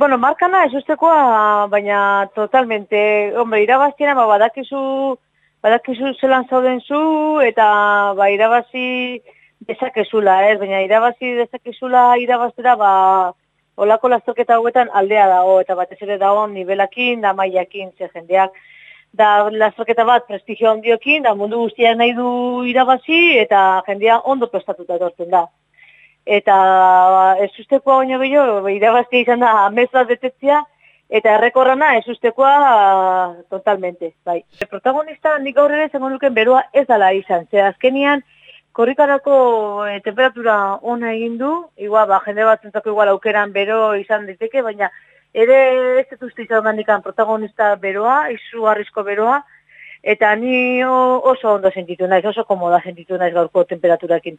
Bueno, markana ez ustekoa, baina totalmente, hombre, irabaztiena, ba, badakizu, badakizu zelan zauden zu, eta ba, irabazi dezakezula, ez? Baina irabazi dezakezula irabaztera, ba, olako lastoketa hauetan aldea dago, eta batez ere dago nivelakin, da maiakin, ze jendeak, da lastoketa bat prestigio handiokin, da mundu guztiak nahi du irabazi, eta jendea ondo prestatuta etortzen da. Eta ba, ez ustekoa baino gehiago, irabaztia izan da amez bat betetzea, eta errekorrana ez ustekoa totalmente, bai. Protagonista nik gaur ere zengo nuken beroa ez dala izan, ze azkenian korrikarako e, temperatura ona egin du, igual, ba, jende bat zentzako igual aukeran bero izan diteke, baina ere ez dut uste izan gandikan protagonista beroa, izu harrizko beroa, eta ni oso ondo sentitu naiz, oso komoda sentitu naiz gaurko temperaturakin.